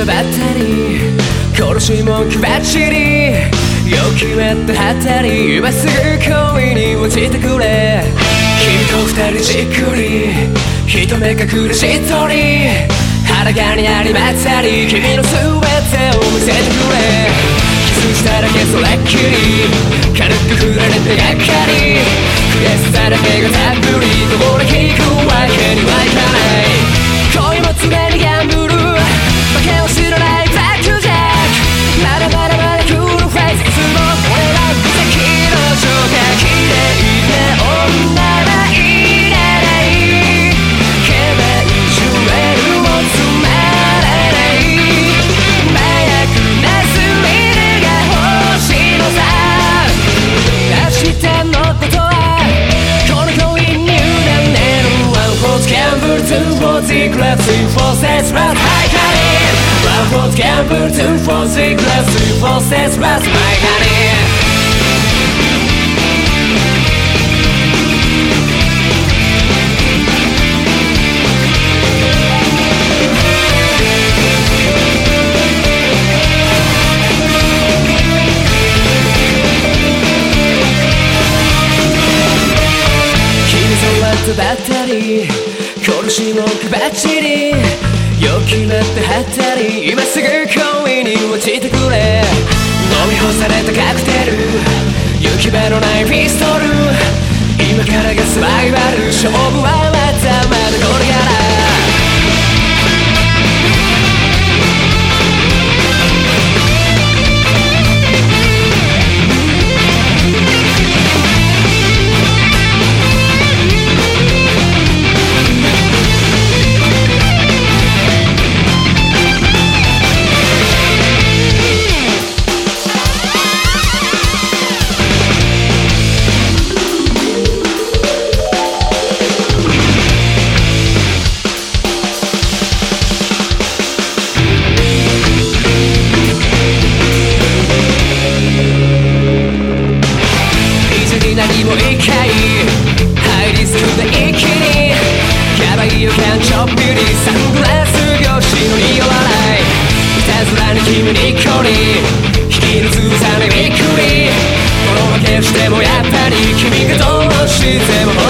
とばったり。殺し文句ばっちり。よくめってはったり今すぐ恋に落ちてくれ。君と二人じっくり。一目隠れしっとり。裸にありまったり。君の全てを見せてくれ。キスしただけそれっきり。軽く振られてがっかり。悔しさだけが secrets in forces was my career One foot gamble, two for secrets, two forces was my career ばったり殺し文句ばっちり良くなってはったり今すぐ恋に落ちてくれ飲み干されたカクテル行き場のないピストル今からがサバイバル勝負はまたしてもやっぱり君がどうしても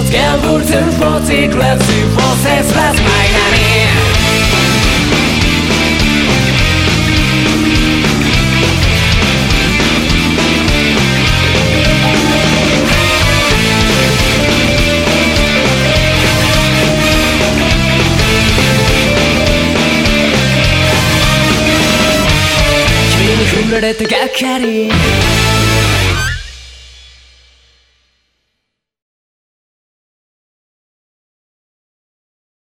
One for gamble, two for the glass, three for sex, last my honey 君に振られてがっかり